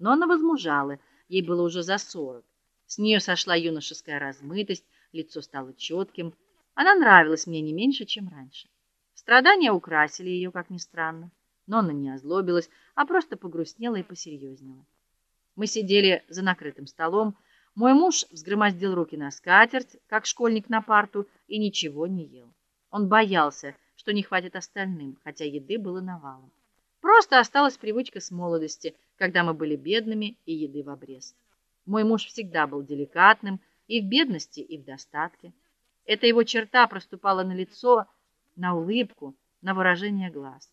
но она возмужала, ей было уже за сорок. С нее сошла юношеская размытость, лицо стало четким. Она нравилась мне не меньше, чем раньше. Страдания украсили ее, как ни странно, но она не озлобилась, а просто погрустнела и посерьезнела. Мы сидели за накрытым столом. Мой муж взгромоздил руки на скатерть, как школьник на парту, и ничего не ел. Он боялся, что не хватит остальным, хотя еды было навалом. Просто осталась привычка с молодости, когда мы были бедными и еды в обрез. Мой муж всегда был деликатным и в бедности, и в достатке. Эта его черта проступала на лицо, на улыбку, на выражение глаз.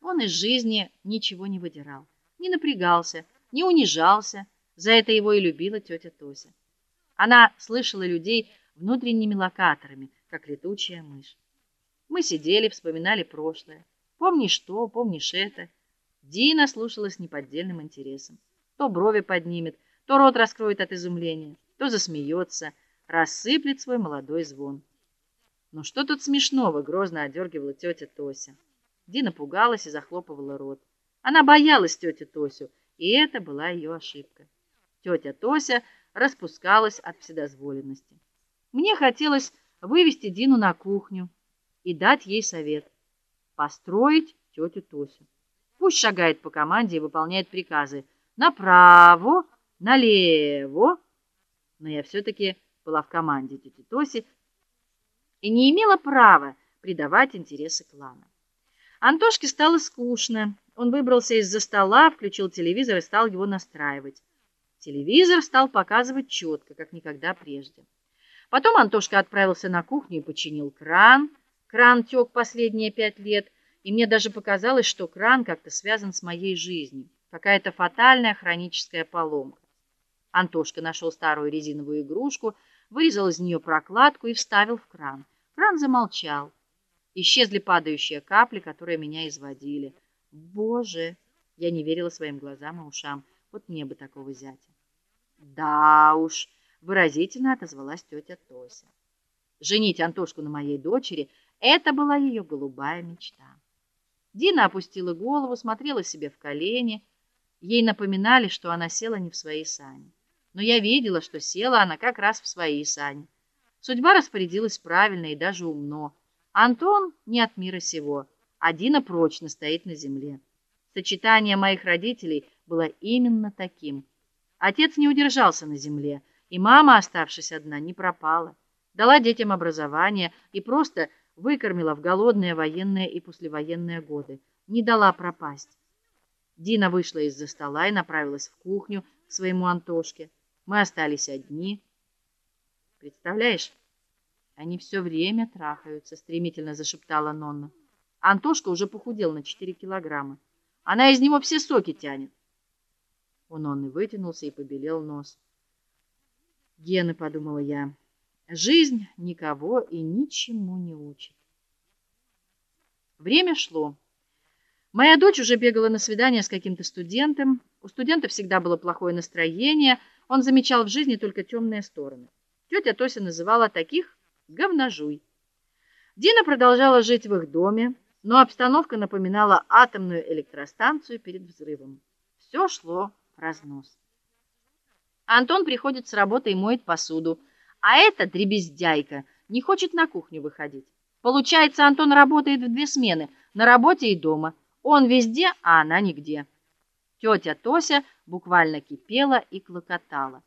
Он из жизни ничего не выдирал, не напрягался, не унижался. За это его и любила тетя Тося. Она слышала людей внутренними локаторами, как летучая мышь. Мы сидели, вспоминали прошлое. Помнишь то, помнишь это. Дина слушала с неподдельным интересом. То брови поднимет, то рот раскроет от изумления, то засмеется, рассыплет свой молодой звон. "Ну что тут смешного?" грозно одергивала тетя Тося. Дина пугалась и захлопывала рот. Она боялась тетю Тосю, и это была ее ошибка. Тетя Тося распускалась от вседозволенности. Мне хотелось вывести Дину на кухню и дать ей совет построить тетю Тосю. Пусть шагает по команде и выполняет приказы направо, налево. Но я все таки была в команде тети Тоси и не имела права предавать интересы клана. Антошке стало скучно. Он выбрался из-за стола, включил телевизор и стал его настраивать. Телевизор стал показывать четко, как никогда прежде. Потом Антошка отправился на кухню и починил кран. Кран тек последние пять лет, и мне даже показалось, что кран как-то связан с моей жизнью. Какая-то фатальная хроническая поломка. Антошка нашел старую резиновую игрушку, вырезал из нее прокладку и вставил в кран. Кран замолчал. Исчезли падающие капли, которые меня изводили. Боже, я не верила своим глазам и ушам. Вот мне бы такого зятя. Да уж, выразительно отозвалась тетя Тося. Женить Антошку на моей дочери это была ее голубая мечта. Дина опустила голову, смотрела себе в колени. Ей напоминали, что она села не в свои сани. Но я видела, что села она как раз в свои сани. Судьба распорядилась правильно и даже умно. Антон не от мира сего, а Дина прочно стоит на земле. Сочетание моих родителей было именно таким. Отец не удержался на земле, и мама, оставшись одна, не пропала. Дала детям образование и просто выкормила в голодные военные и послевоенные годы, не дала пропасть. Дина вышла из-за стола и направилась в кухню к своему Антошке. Мы остались одни. Представляешь, они все время трахаются, стремительно зашептала Нонна. Антошка уже похудел на 4 килограмма. Она из него все соки тянет. У Нонны вытянулся и побелел нос. Гены, подумала я. Жизнь никого и ничему не учит. Время шло. Моя дочь уже бегала на свидание с каким-то студентом. У студента всегда было плохое настроение, он замечал в жизни только темные стороны. Тетя Тося называла таких говножуй. Дина продолжала жить в их доме, но обстановка напоминала атомную электростанцию перед взрывом. Все шло в разнос. Антон приходит с работы и моет посуду. А эта дребездяйка не хочет на кухню выходить. Получается, Антон работает в две смены, на работе и дома. Он везде, а она нигде. Тетя Тося буквально кипела и клокотала.